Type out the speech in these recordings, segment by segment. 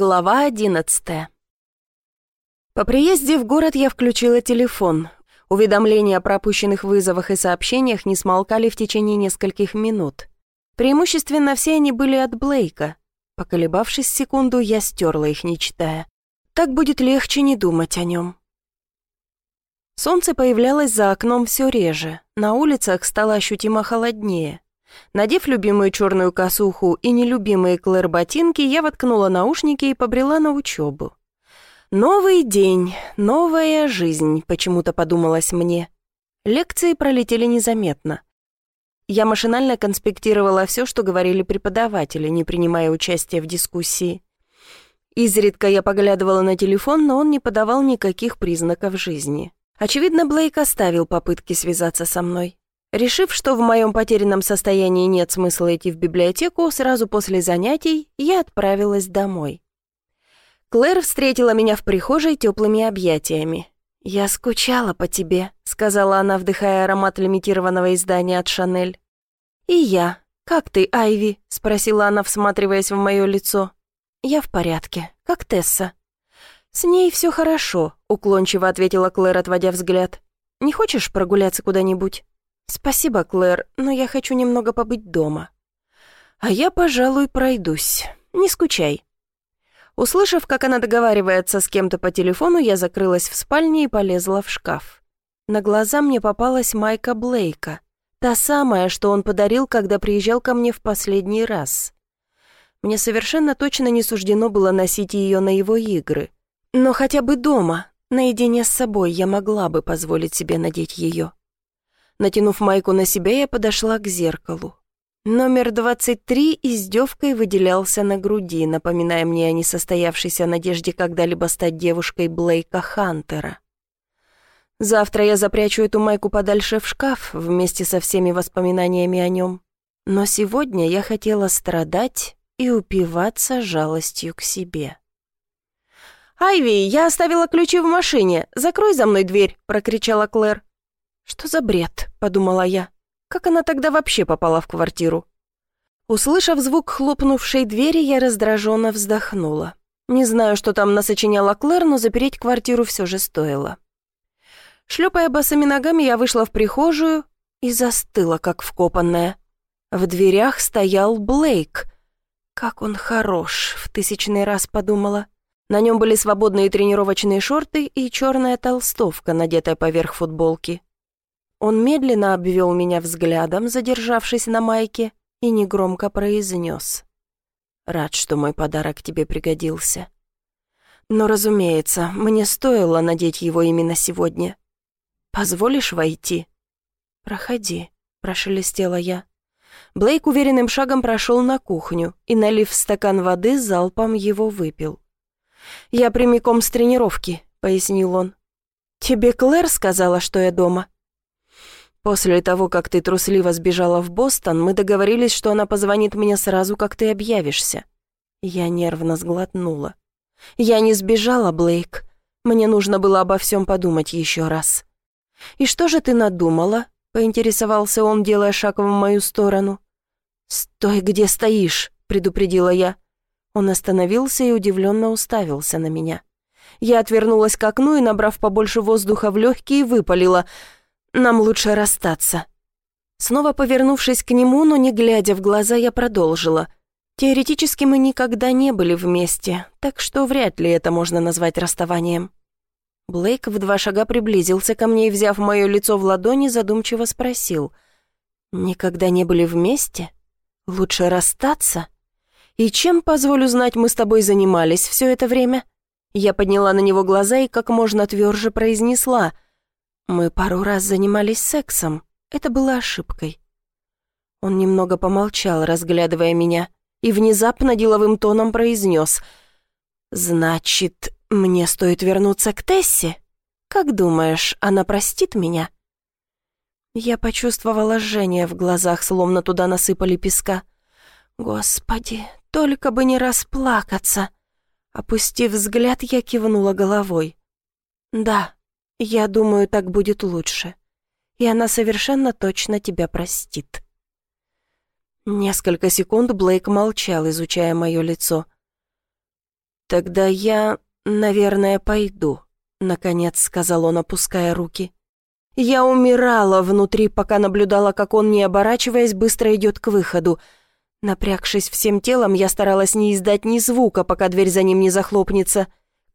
Глава одиннадцатая. По приезде в город я включила телефон. Уведомления о пропущенных вызовах и сообщениях не смолкали в течение нескольких минут. Преимущественно все они были от Блейка. Поколебавшись секунду, я стерла их, не читая. Так будет легче не думать о нем. Солнце появлялось за окном все реже. На улицах стало ощутимо холоднее. Надев любимую черную косуху и нелюбимые Клэр ботинки, я воткнула наушники и побрела на учебу. «Новый день, новая жизнь», — почему-то подумалось мне. Лекции пролетели незаметно. Я машинально конспектировала все, что говорили преподаватели, не принимая участия в дискуссии. Изредка я поглядывала на телефон, но он не подавал никаких признаков жизни. Очевидно, Блейк оставил попытки связаться со мной. Решив, что в моем потерянном состоянии нет смысла идти в библиотеку, сразу после занятий я отправилась домой. Клэр встретила меня в прихожей теплыми объятиями. «Я скучала по тебе», — сказала она, вдыхая аромат лимитированного издания от «Шанель». «И я. Как ты, Айви?» — спросила она, всматриваясь в мое лицо. «Я в порядке. Как Тесса?» «С ней все хорошо», — уклончиво ответила Клэр, отводя взгляд. «Не хочешь прогуляться куда-нибудь?» «Спасибо, Клэр, но я хочу немного побыть дома». «А я, пожалуй, пройдусь. Не скучай». Услышав, как она договаривается с кем-то по телефону, я закрылась в спальне и полезла в шкаф. На глаза мне попалась майка Блейка. Та самая, что он подарил, когда приезжал ко мне в последний раз. Мне совершенно точно не суждено было носить ее на его игры. Но хотя бы дома, наедине с собой, я могла бы позволить себе надеть ее. Натянув майку на себя, я подошла к зеркалу. Номер 23 издевкой выделялся на груди, напоминая мне о несостоявшейся надежде когда-либо стать девушкой Блейка Хантера. Завтра я запрячу эту майку подальше в шкаф вместе со всеми воспоминаниями о нем. Но сегодня я хотела страдать и упиваться жалостью к себе. «Айви, я оставила ключи в машине. Закрой за мной дверь», — прокричала Клэр. «Что за бред?» — подумала я. «Как она тогда вообще попала в квартиру?» Услышав звук хлопнувшей двери, я раздраженно вздохнула. Не знаю, что там насочиняла Клэр, но запереть квартиру все же стоило. Шлепая босыми ногами, я вышла в прихожую и застыла, как вкопанная. В дверях стоял Блейк. Как он хорош, в тысячный раз подумала. На нем были свободные тренировочные шорты и черная толстовка, надетая поверх футболки. Он медленно обвел меня взглядом, задержавшись на майке, и негромко произнес. «Рад, что мой подарок тебе пригодился. Но, разумеется, мне стоило надеть его именно сегодня. Позволишь войти?» «Проходи», — прошелестела я. Блейк уверенным шагом прошел на кухню и, налив стакан воды, залпом его выпил. «Я прямиком с тренировки», — пояснил он. «Тебе Клэр сказала, что я дома?» После того, как ты трусливо сбежала в Бостон, мы договорились, что она позвонит мне сразу, как ты объявишься». Я нервно сглотнула. «Я не сбежала, Блейк. Мне нужно было обо всем подумать еще раз». «И что же ты надумала?» — поинтересовался он, делая шаг в мою сторону. «Стой, где стоишь!» — предупредила я. Он остановился и удивленно уставился на меня. Я отвернулась к окну и, набрав побольше воздуха в легкие, выпалила — нам лучше расстаться». Снова повернувшись к нему, но не глядя в глаза, я продолжила. Теоретически мы никогда не были вместе, так что вряд ли это можно назвать расставанием. Блейк в два шага приблизился ко мне и, взяв мое лицо в ладони, задумчиво спросил. «Никогда не были вместе? Лучше расстаться? И чем, позволю знать, мы с тобой занимались все это время?» Я подняла на него глаза и как можно тверже произнесла — мы пару раз занимались сексом. Это было ошибкой. Он немного помолчал, разглядывая меня, и внезапно деловым тоном произнес. «Значит, мне стоит вернуться к Тессе? Как думаешь, она простит меня?» Я почувствовала жжение в глазах, словно туда насыпали песка. «Господи, только бы не расплакаться!» Опустив взгляд, я кивнула головой. «Да, я думаю, так будет лучше. И она совершенно точно тебя простит». Несколько секунд Блейк молчал, изучая мое лицо. «Тогда я, наверное, пойду», — наконец сказал он, опуская руки. Я умирала внутри, пока наблюдала, как он, не оборачиваясь, быстро идет к выходу. Напрягшись всем телом, я старалась не издать ни звука, пока дверь за ним не захлопнется.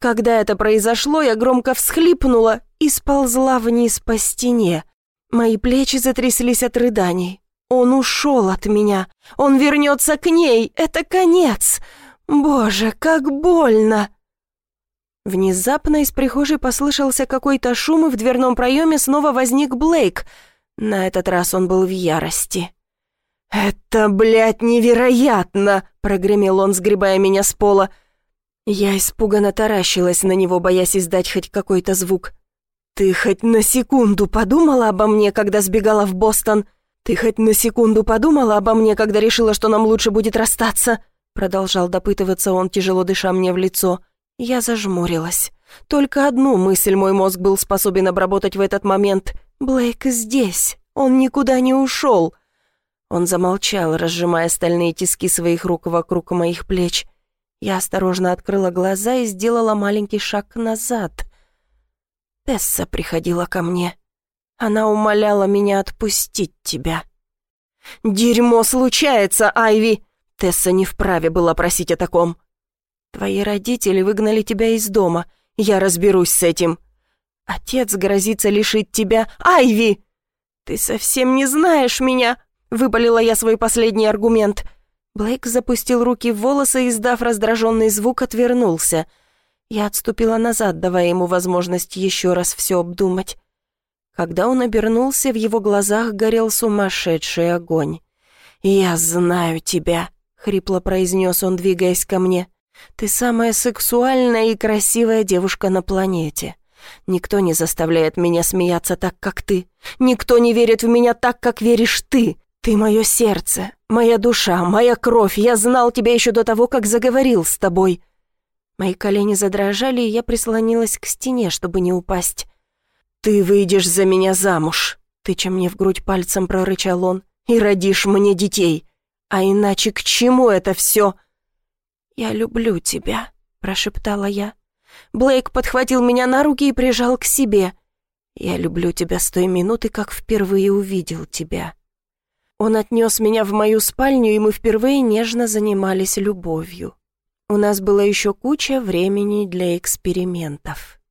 Когда это произошло, я громко всхлипнула и сползла вниз по стене. Мои плечи затряслись от рыданий. Он ушел от меня. Он вернется к ней. Это конец. Боже, как больно. Внезапно из прихожей послышался какой-то шум, и в дверном проеме снова возник Блейк. На этот раз он был в ярости. «Это, блядь, невероятно!» — прогремел он, сгребая меня с пола. Я испуганно таращилась на него, боясь издать хоть какой-то звук. «Ты хоть на секунду подумала обо мне, когда сбегала в Бостон? Ты хоть на секунду подумала обо мне, когда решила, что нам лучше будет расстаться?» Продолжал допытываться он, тяжело дыша мне в лицо. «Я зажмурилась. Только одну мысль мой мозг был способен обработать в этот момент. «Блейк здесь. Он никуда не ушел». Он замолчал, разжимая стальные тиски своих рук вокруг моих плеч. Я осторожно открыла глаза и сделала маленький шаг назад. Тесса приходила ко мне. Она умоляла меня отпустить тебя. «Дерьмо случается, Айви!» Тесса не вправе была просить о таком. Твои родители выгнали тебя из дома. Я разберусь с этим. Отец грозится лишить тебя... Айви! Ты совсем не знаешь меня!» Выпалила я свой последний аргумент. Блейк запустил руки в волосы и, издав раздраженный звук, отвернулся. Я отступила назад, давая ему возможность еще раз все обдумать. Когда он обернулся, в его глазах горел сумасшедший огонь. «Я знаю тебя», — хрипло произнес он, двигаясь ко мне. Ты самая сексуальная и красивая девушка на планете. Никто не заставляет меня смеяться так, как ты. Никто не верит в меня так, как веришь ты. Ты мое сердце, моя душа, моя кровь. Я знал тебя еще до того, как заговорил с тобой. Мои колени задрожали, и я прислонилась к стене, чтобы не упасть. «Ты выйдешь за меня замуж», — тыча мне в грудь пальцем прорычал он, «и родишь мне детей. А иначе к чему это все?» «Я люблю тебя», — прошептала я. Блейк подхватил меня на руки и прижал к себе. «Я люблю тебя с той минуты, как впервые увидел тебя». Он отнес меня в мою спальню, и мы впервые нежно занимались любовью. У нас было еще куча времени для экспериментов.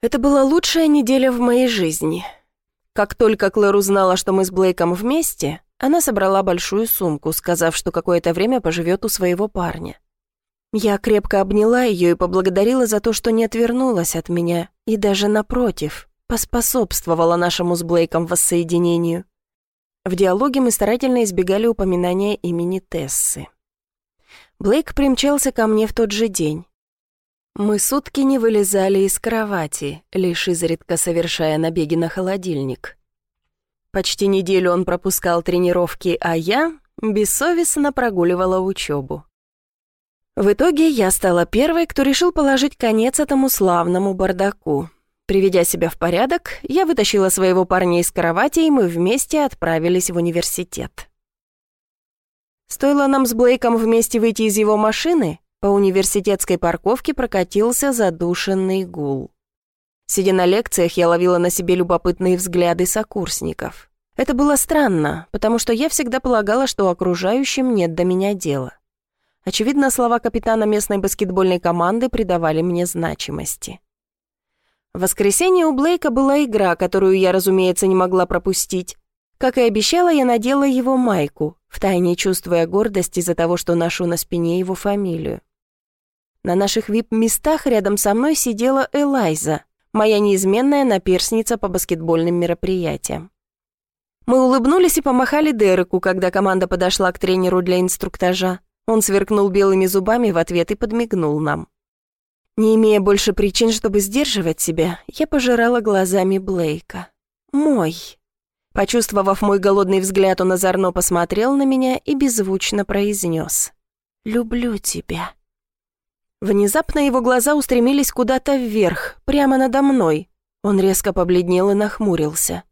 Это была лучшая неделя в моей жизни. Как только Клэр узнала, что мы с Блейком вместе, она собрала большую сумку, сказав, что какое-то время поживет у своего парня. Я крепко обняла ее и поблагодарила за то, что не отвернулась от меня, и даже напротив, поспособствовала нашему с Блейком воссоединению. В диалоге мы старательно избегали упоминания имени Тессы. Блейк примчался ко мне в тот же день. Мы сутки не вылезали из кровати, лишь изредка совершая набеги на холодильник. Почти неделю он пропускал тренировки, а я бессовестно прогуливала учебу. В итоге я стала первой, кто решил положить конец этому славному бардаку. Приведя себя в порядок, я вытащила своего парня из кровати, и мы вместе отправились в университет. Стоило нам с Блейком вместе выйти из его машины, по университетской парковке прокатился задушенный гул. Сидя на лекциях, я ловила на себе любопытные взгляды сокурсников. Это было странно, потому что я всегда полагала, что окружающим нет до меня дела. Очевидно, слова капитана местной баскетбольной команды придавали мне значимости. В воскресенье у Блейка была игра, которую я, разумеется, не могла пропустить. Как и обещала, я надела его майку, втайне чувствуя гордость из-за того, что ношу на спине его фамилию. На наших вип-местах рядом со мной сидела Элайза, моя неизменная наперсница по баскетбольным мероприятиям. Мы улыбнулись и помахали Дереку, когда команда подошла к тренеру для инструктажа. Он сверкнул белыми зубами в ответ и подмигнул нам. Не имея больше причин, чтобы сдерживать себя, я пожирала глазами Блейка. «Мой». Почувствовав мой голодный взгляд, он озорно посмотрел на меня и беззвучно произнес. «Люблю тебя». Внезапно его глаза устремились куда-то вверх, прямо надо мной. Он резко побледнел и нахмурился.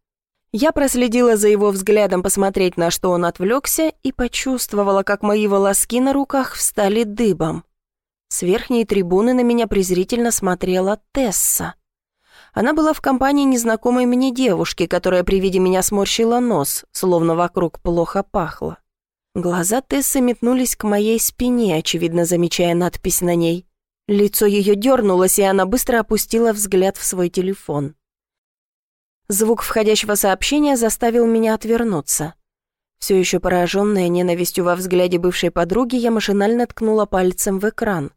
Я проследила за его взглядом посмотреть, на что он отвлекся, и почувствовала, как мои волоски на руках встали дыбом. С верхней трибуны на меня презрительно смотрела Тесса. Она была в компании незнакомой мне девушки, которая при виде меня сморщила нос, словно вокруг плохо пахло. Глаза Тессы метнулись к моей спине, очевидно замечая надпись на ней. Лицо ее дернулось, и она быстро опустила взгляд в свой телефон. Звук входящего сообщения заставил меня отвернуться. Все еще пораженная ненавистью во взгляде бывшей подруги, я машинально ткнула пальцем в экран.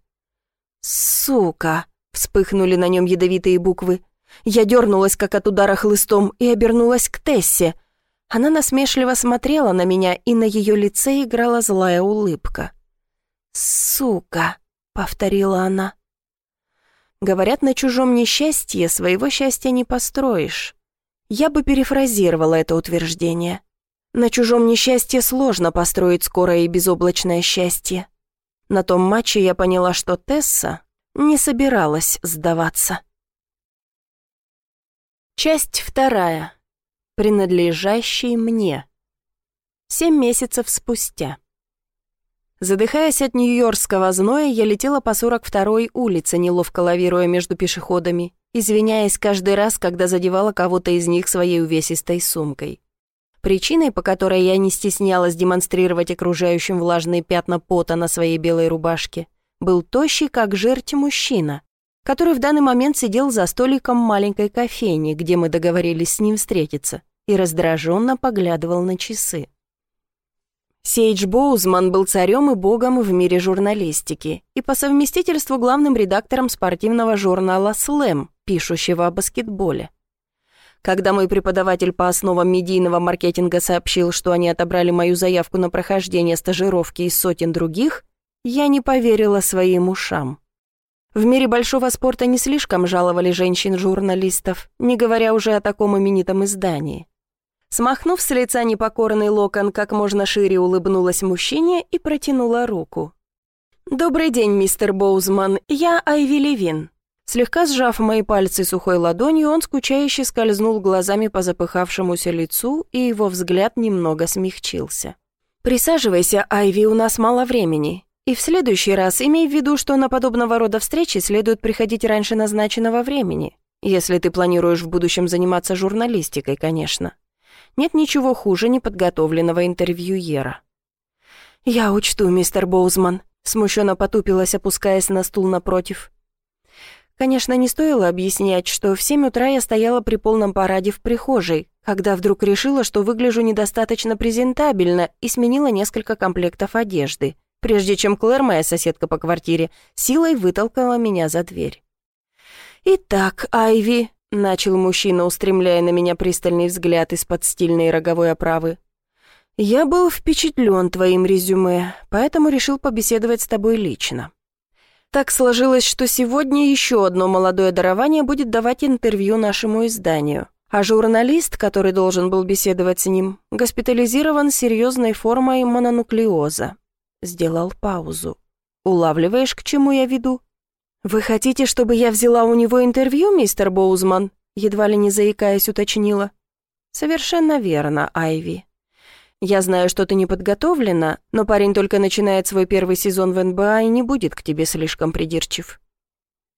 «Сука!» — вспыхнули на нем ядовитые буквы. Я дернулась, как от удара хлыстом, и обернулась к Тессе. Она насмешливо смотрела на меня, и на ее лице играла злая улыбка. «Сука!» — повторила она. Говорят, на чужом несчастье своего счастья не построишь. Я бы перефразировала это утверждение. На чужом несчастье сложно построить скорое и безоблачное счастье. На том матче я поняла, что Тесса не собиралась сдаваться. Часть вторая. Принадлежащий мне. Семь месяцев спустя. Задыхаясь от нью-йоркского зноя, я летела по 42-й улице, неловко лавируя между пешеходами, извиняясь каждый раз, когда задевала кого-то из них своей увесистой сумкой. Причиной, по которой я не стеснялась демонстрировать окружающим влажные пятна пота на своей белой рубашке, был тощий, как жерть мужчина, который в данный момент сидел за столиком маленькой кофейни, где мы договорились с ним встретиться, и раздраженно поглядывал на часы. Сейдж Боузман был царем и богом в мире журналистики и по совместительству главным редактором спортивного журнала «Слэм», пишущего о баскетболе. Когда мой преподаватель по основам медийного маркетинга сообщил, что они отобрали мою заявку на прохождение стажировки из сотен других, я не поверила своим ушам. В мире большого спорта не слишком жаловали женщин-журналистов, не говоря уже о таком именитом издании. Смахнув с лица непокорный локон, как можно шире улыбнулась мужчине и протянула руку. «Добрый день, мистер Боузман, я Айви Левин». Слегка сжав мои пальцы сухой ладонью, он скучающе скользнул глазами по запыхавшемуся лицу, и его взгляд немного смягчился. «Присаживайся, Айви, у нас мало времени. И в следующий раз имей в виду, что на подобного рода встречи следует приходить раньше назначенного времени, если ты планируешь в будущем заниматься журналистикой, конечно. Нет ничего хуже неподготовленного интервьюера. «Я учту, мистер Боузман», — смущенно потупилась, опускаясь на стул напротив. Конечно, не стоило объяснять, что в семь утра я стояла при полном параде в прихожей, когда вдруг решила, что выгляжу недостаточно презентабельно и сменила несколько комплектов одежды прежде чем Клэр, моя соседка по квартире, силой вытолкала меня за дверь. «Итак, Айви», — начал мужчина, устремляя на меня пристальный взгляд из-под стильной роговой оправы, «я был впечатлен твоим резюме, поэтому решил побеседовать с тобой лично. Так сложилось, что сегодня еще одно молодое дарование будет давать интервью нашему изданию, а журналист, который должен был беседовать с ним, госпитализирован серьезной формой мононуклеоза. Сделал паузу. «Улавливаешь, к чему я веду?» «Вы хотите, чтобы я взяла у него интервью, мистер Боузман?» Едва ли не заикаясь, уточнила. «Совершенно верно, Айви. Я знаю, что ты не подготовлена, но парень только начинает свой первый сезон в НБА и не будет к тебе слишком придирчив».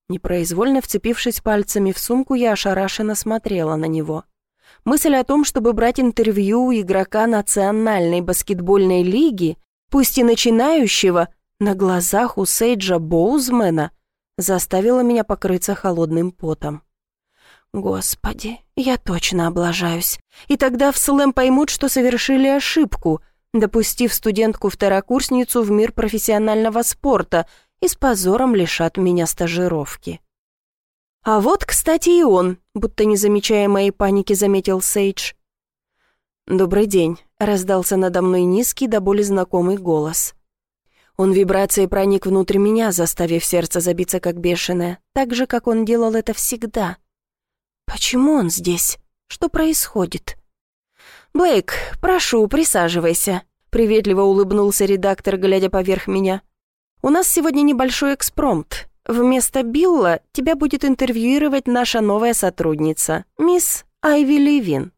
Непроизвольно вцепившись пальцами в сумку, я ошарашенно смотрела на него. Мысль о том, чтобы брать интервью у игрока Национальной баскетбольной лиги, пусть и начинающего, на глазах у Сейджа Боузмена, заставила меня покрыться холодным потом. Господи, я точно облажаюсь. И тогда в слэм поймут, что совершили ошибку, допустив студентку-второкурсницу в мир профессионального спорта и с позором лишат меня стажировки. А вот, кстати, и он, будто не замечая моей паники, заметил Сейдж. «Добрый день», — раздался надо мной низкий до боли знакомый голос. Он вибрацией проник внутрь меня, заставив сердце забиться как бешеное, так же, как он делал это всегда. «Почему он здесь? Что происходит?» «Блейк, прошу, присаживайся», — приветливо улыбнулся редактор, глядя поверх меня. «У нас сегодня небольшой экспромт. Вместо Билла тебя будет интервьюировать наша новая сотрудница, мисс Айви Ливин».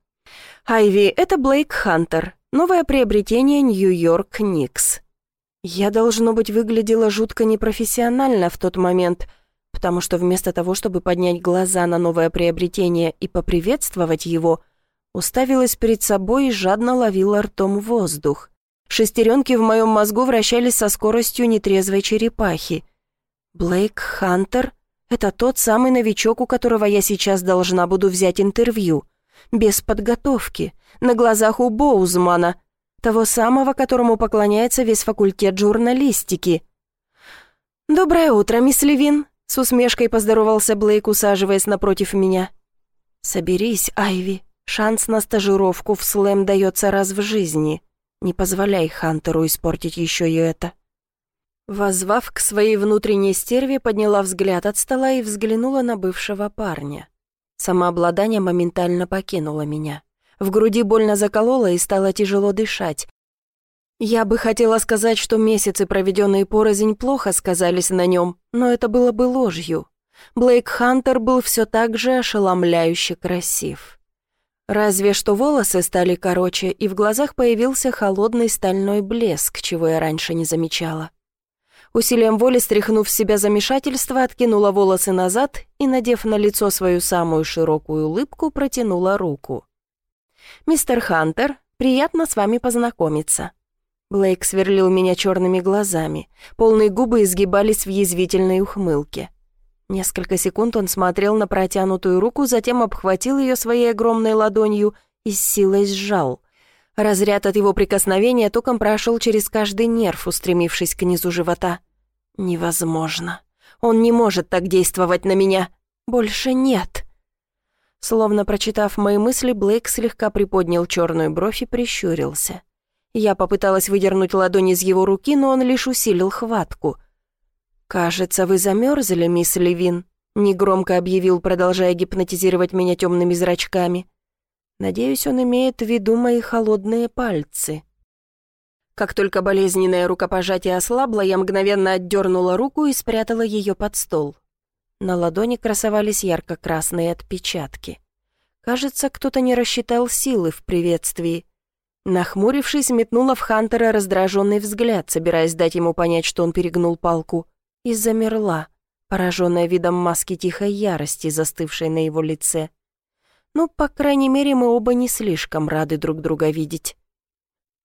«Айви, это Блейк Хантер, новое приобретение Нью-Йорк Никс». Я, должно быть, выглядела жутко непрофессионально в тот момент, потому что вместо того, чтобы поднять глаза на новое приобретение и поприветствовать его, уставилась перед собой и жадно ловила ртом воздух. Шестеренки в моем мозгу вращались со скоростью нетрезвой черепахи. Блейк Хантер — это тот самый новичок, у которого я сейчас должна буду взять интервью. Без подготовки, на глазах у Боузмана — того самого, которому поклоняется весь факультет журналистики. «Доброе утро, мисс Левин», — с усмешкой поздоровался Блейк, усаживаясь напротив меня. «Соберись, Айви, шанс на стажировку в слэм дается раз в жизни. Не позволяй Хантеру испортить еще и это». Воззвав к своей внутренней стерве, подняла взгляд от стола и взглянула на бывшего парня. Самообладание моментально покинуло меня. В груди больно закололо и стало тяжело дышать. Я бы хотела сказать, что месяцы, проведенные порознь, плохо сказались на нем, но это было бы ложью. Блейк Хантер был все так же ошеломляюще красив. Разве что волосы стали короче, и в глазах появился холодный стальной блеск, чего я раньше не замечала. Усилием воли, стряхнув с себя замешательство, откинула волосы назад и, надев на лицо свою самую широкую улыбку, протянула руку. «Мистер Хантер, приятно с вами познакомиться». Блейк сверлил меня черными глазами. Полные губы изгибались в язвительной ухмылке. Несколько секунд он смотрел на протянутую руку, затем обхватил ее своей огромной ладонью и с силой сжал. Разряд от его прикосновения током прошел через каждый нерв, устремившись к низу живота. «Невозможно. Он не может так действовать на меня. Больше нет». Словно прочитав мои мысли, Блейк слегка приподнял черную бровь и прищурился. Я попыталась выдернуть ладонь из его руки, но он лишь усилил хватку. «Кажется, вы замерзли, мисс Левин», — негромко объявил, продолжая гипнотизировать меня темными зрачками. «Надеюсь, он имеет в виду мои холодные пальцы». Как только болезненное рукопожатие ослабло, я мгновенно отдернула руку и спрятала ее под стол. На ладони красовались ярко-красные отпечатки. Кажется, кто-то не рассчитал силы в приветствии. Нахмурившись, метнула в Хантера раздраженный взгляд, собираясь дать ему понять, что он перегнул палку, и замерла, пораженная видом маски тихой ярости, застывшей на его лице. Ну, по крайней мере, мы оба не слишком рады друг друга видеть.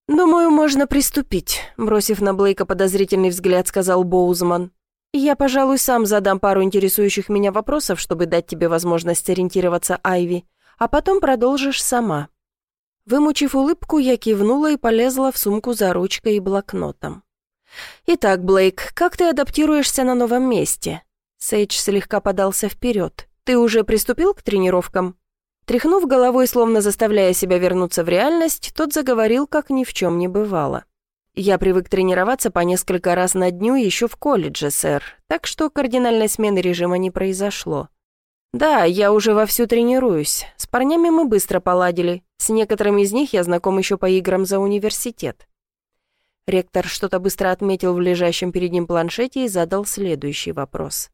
«Думаю, можно приступить», — бросив на Блейка подозрительный взгляд, сказал Боузман. «Я, пожалуй, сам задам пару интересующих меня вопросов, чтобы дать тебе возможность ориентироваться, Айви, а потом продолжишь сама». Вымучив улыбку, я кивнула и полезла в сумку за ручкой и блокнотом. «Итак, Блейк, как ты адаптируешься на новом месте?» Сейдж слегка подался вперед. «Ты уже приступил к тренировкам?» Тряхнув головой, словно заставляя себя вернуться в реальность, тот заговорил, как ни в чем не бывало. Я привык тренироваться по несколько раз на дню еще в колледже, сэр, так что кардинальной смены режима не произошло. Да, я уже вовсю тренируюсь. С парнями мы быстро поладили. С некоторыми из них я знаком еще по играм за университет. Ректор что-то быстро отметил в лежащем перед ним планшете и задал следующий вопрос.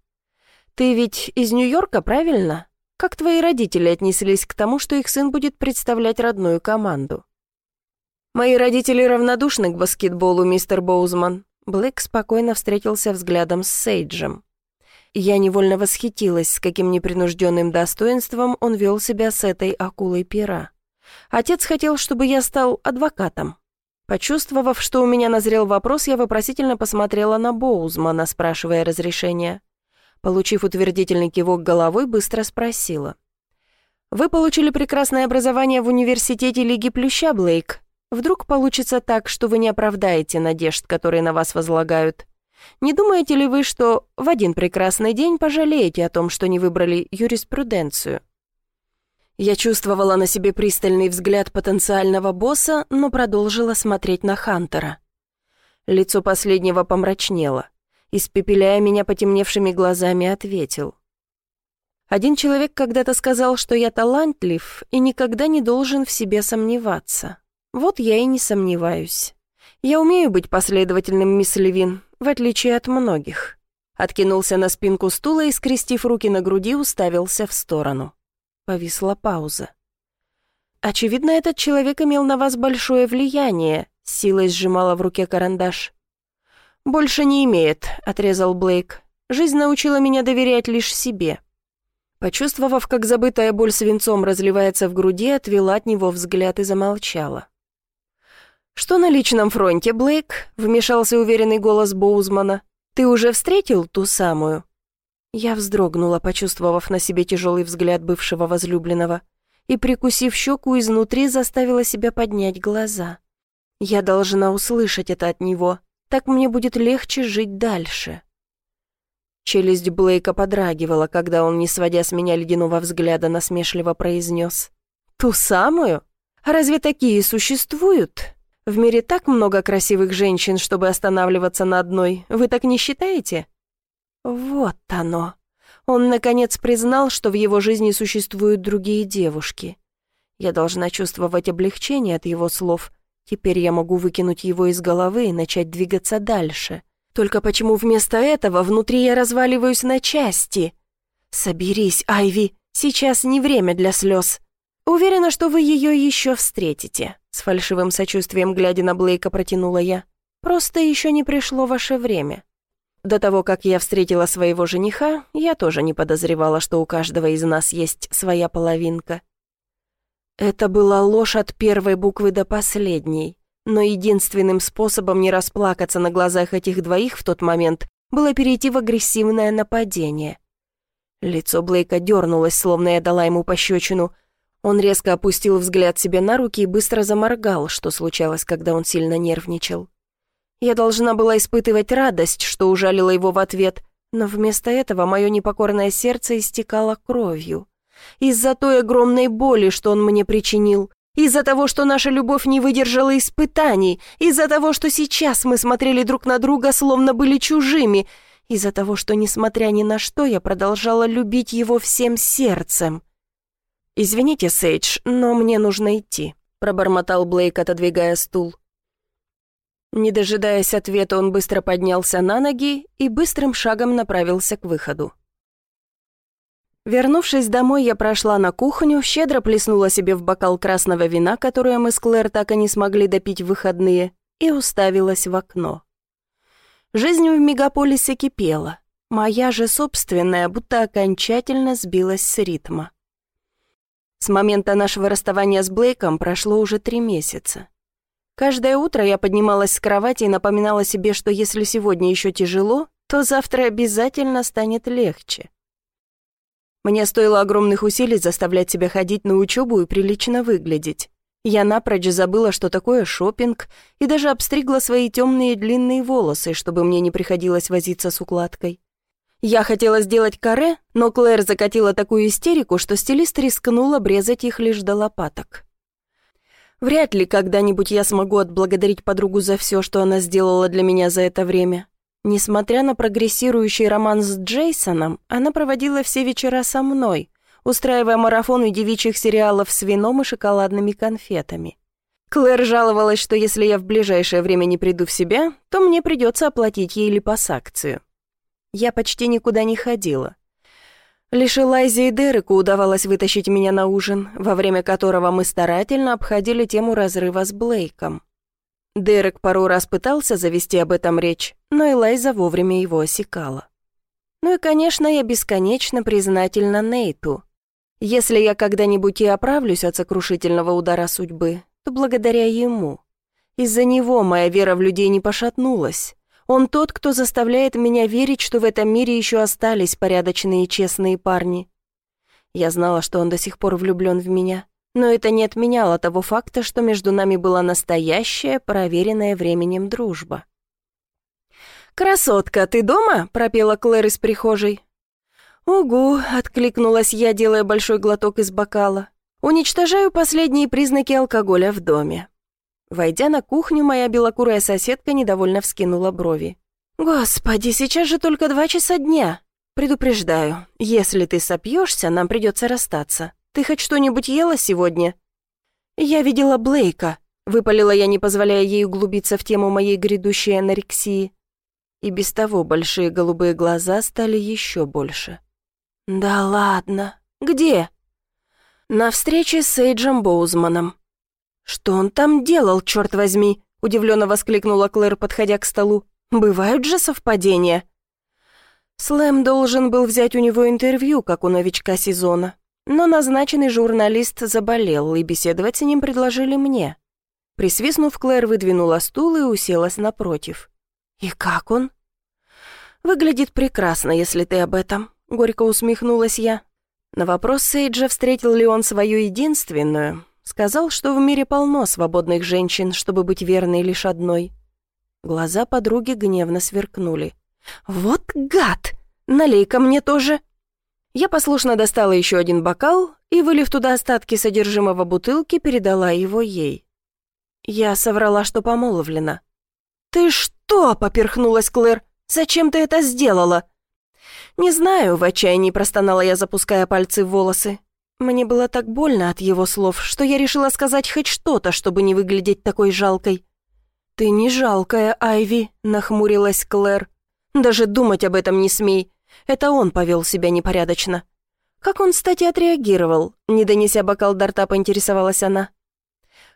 «Ты ведь из Нью-Йорка, правильно? Как твои родители отнеслись к тому, что их сын будет представлять родную команду?» «Мои родители равнодушны к баскетболу, мистер Боузман». Блэк спокойно встретился взглядом с Сейджем. Я невольно восхитилась, с каким непринужденным достоинством он вел себя с этой акулой пера. Отец хотел, чтобы я стал адвокатом. Почувствовав, что у меня назрел вопрос, я вопросительно посмотрела на Боузмана, спрашивая разрешения. Получив утвердительный кивок головой, быстро спросила. «Вы получили прекрасное образование в университете Лиги Плюща, Блейк?» Вдруг получится так, что вы не оправдаете надежд, которые на вас возлагают. Не думаете ли вы, что в один прекрасный день пожалеете о том, что не выбрали юриспруденцию? Я чувствовала на себе пристальный взгляд потенциального босса, но продолжила смотреть на Хантера. Лицо последнего помрачнело. Испепеляя меня потемневшими глазами, ответил. Один человек когда-то сказал, что я талантлив и никогда не должен в себе сомневаться. Вот я и не сомневаюсь. Я умею быть последовательным, мисс Левин, в отличие от многих. Откинулся на спинку стула и, скрестив руки на груди, уставился в сторону. Повисла пауза. Очевидно, этот человек имел на вас большое влияние», — силой сжимала в руке карандаш. «Больше не имеет», — отрезал Блейк. «Жизнь научила меня доверять лишь себе». Почувствовав, как забытая боль свинцом разливается в груди, отвела от него взгляд и замолчала. «Что на личном фронте, Блейк?» — вмешался уверенный голос Боузмана. «Ты уже встретил ту самую?» Я вздрогнула, почувствовав на себе тяжелый взгляд бывшего возлюбленного, и, прикусив щеку изнутри, заставила себя поднять глаза. Я должна услышать это от него, так мне будет легче жить дальше. Челюсть Блейка подрагивала, когда он, не сводя с меня ледяного взгляда, насмешливо произнес. «Ту самую? Разве такие существуют? В мире так много красивых женщин, чтобы останавливаться на одной. Вы так не считаете?» Вот оно. Он, наконец, признал, что в его жизни существуют другие девушки. Я должна чувствовать облегчение от его слов. Теперь я могу выкинуть его из головы и начать двигаться дальше. Только почему вместо этого внутри я разваливаюсь на части? Соберись, Айви, сейчас не время для слез. Уверена, что вы ее еще встретите. С фальшивым сочувствием, глядя на Блейка, протянула я. Просто еще не пришло ваше время. До того, как я встретила своего жениха, я тоже не подозревала, что у каждого из нас есть своя половинка. Это была ложь от первой буквы до последней, но единственным способом не расплакаться на глазах этих двоих в тот момент было перейти в агрессивное нападение. Лицо Блейка дернулось, словно я дала ему пощечину. Он резко опустил взгляд себе на руки и быстро заморгал, что случалось, когда он сильно нервничал. Я должна была испытывать радость, что ужалила его в ответ, но вместо этого мое непокорное сердце истекало кровью. Из-за той огромной боли, что он мне причинил, из-за того, что наша любовь не выдержала испытаний, из-за того, что сейчас мы смотрели друг на друга, словно были чужими, из-за того, что, несмотря ни на что, я продолжала любить его всем сердцем. «Извините, Сейдж, но мне нужно идти», — пробормотал Блейк, отодвигая стул. Не дожидаясь ответа, он быстро поднялся на ноги и быстрым шагом направился к выходу. Вернувшись домой, я прошла на кухню, щедро плеснула себе в бокал красного вина, которое мы с Клэр так и не смогли допить в выходные, и уставилась в окно. Жизнь в мегаполисе кипела. Моя же собственная будто окончательно сбилась с ритма. С момента нашего расставания с Блейком прошло уже три месяца. Каждое утро я поднималась с кровати и напоминала себе, что если сегодня еще тяжело, то завтра обязательно станет легче. Мне стоило огромных усилий заставлять себя ходить на учебу и прилично выглядеть. Я напрочь забыла, что такое шопинг, и даже обстригла свои темные длинные волосы, чтобы мне не приходилось возиться с укладкой. Я хотела сделать каре, но Клэр закатила такую истерику, что стилист рискнул обрезать их лишь до лопаток. Вряд ли когда-нибудь я смогу отблагодарить подругу за все, что она сделала для меня за это время. Несмотря на прогрессирующий роман с Джейсоном, она проводила все вечера со мной, устраивая марафоны девичьих сериалов с вином и шоколадными конфетами. Клэр жаловалась, что если я в ближайшее время не приду в себя, то мне придется оплатить ей липосакцию. Я почти никуда не ходила. Лишь Элайзе и Дереку удавалось вытащить меня на ужин, во время которого мы старательно обходили тему разрыва с Блейком. Дерек пару раз пытался завести об этом речь, но Элайза вовремя его осекала. Ну и, конечно, я бесконечно признательна Нейту. Если я когда-нибудь и оправлюсь от сокрушительного удара судьбы, то благодаря ему. Из-за него моя вера в людей не пошатнулась. Он тот, кто заставляет меня верить, что в этом мире еще остались порядочные и честные парни. Я знала, что он до сих пор влюблен в меня, но это не отменяло того факта, что между нами была настоящая, проверенная временем дружба. «Красотка, ты дома?» — пропела Клэр из прихожей. «Угу», — откликнулась я, делая большой глоток из бокала. «Уничтожаю последние признаки алкоголя в доме». Войдя на кухню, моя белокурая соседка недовольно вскинула брови. «Господи, сейчас же только два часа дня. Предупреждаю, если ты сопьешься, нам придется расстаться. Ты хоть что-нибудь ела сегодня?» «Я видела Блейка», — выпалила я, не позволяя ей углубиться в тему моей грядущей анорексии. И без того большие голубые глаза стали еще больше. «Да ладно. Где?» На встрече с Эйджем Боузманом. «Что он там делал, черт возьми?» — удивленно воскликнула Клэр, подходя к столу. «Бывают же совпадения». Слэм должен был взять у него интервью, как у новичка сезона. Но назначенный журналист заболел, и беседовать с ним предложили мне. Присвистнув, Клэр выдвинула стул и уселась напротив. «И как он?» «Выглядит прекрасно, если ты об этом», — горько усмехнулась я. На вопрос Сейджа, встретил ли он свою единственную, сказал, что в мире полно свободных женщин, чтобы быть верной лишь одной. Глаза подруги гневно сверкнули. «Вот гад! Налей-ка мне тоже!» Я послушно достала еще один бокал и, вылив туда остатки содержимого бутылки, передала его ей. Я соврала, что помолвлена. «Ты что?» — поперхнулась Клэр. «Зачем ты это сделала?» «Не знаю», — в отчаянии простонала я, запуская пальцы в волосы. Мне было так больно от его слов, что я решила сказать хоть что-то, чтобы не выглядеть такой жалкой. «Ты не жалкая, Айви», — нахмурилась Клэр. «Даже думать об этом не смей. Это он повел себя непорядочно». «Как он, кстати, отреагировал?» Не донеся бокал до рта, поинтересовалась она.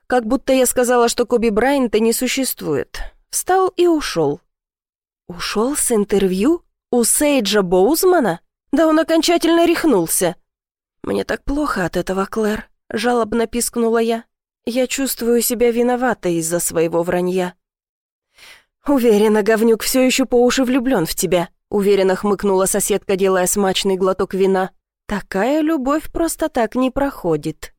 «Как будто я сказала, что Коби Брайанта не существует. Встал и ушел». «Ушел с интервью?» «У Сейджа Боузмана? Да он окончательно рехнулся!» «Мне так плохо от этого, Клэр», — жалобно пискнула я. «Я чувствую себя виноватой из-за своего вранья». «Уверена, говнюк все еще по уши влюблен в тебя», — уверенно хмыкнула соседка, делая смачный глоток вина. «Такая любовь просто так не проходит».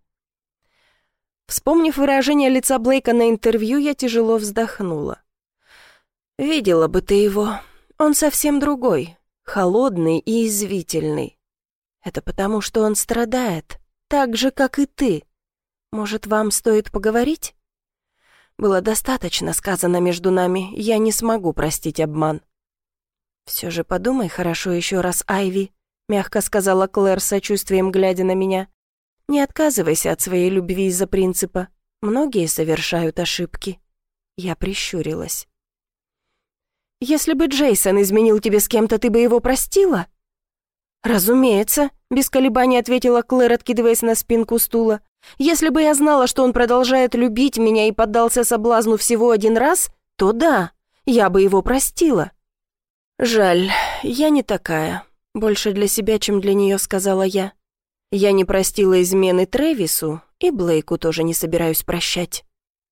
Вспомнив выражение лица Блейка на интервью, я тяжело вздохнула. «Видела бы ты его. Он совсем другой, холодный и извительный. Это потому, что он страдает, так же, как и ты. Может, вам стоит поговорить? Было достаточно сказано между нами, я не смогу простить обман. «Все же подумай хорошо еще раз, Айви», — мягко сказала Клэр сочувствием, глядя на меня. «Не отказывайся от своей любви из-за принципа. Многие совершают ошибки». Я прищурилась. Если бы Джейсон изменил тебе с кем-то, ты бы его простила?» «Разумеется», — без колебаний ответила Клэр, откидываясь на спинку стула. «Если бы я знала, что он продолжает любить меня и поддался соблазну всего один раз, то да, я бы его простила». «Жаль, я не такая. Больше для себя, чем для нее», — сказала я. «Я не простила измены Трэвису, и Блейку тоже не собираюсь прощать».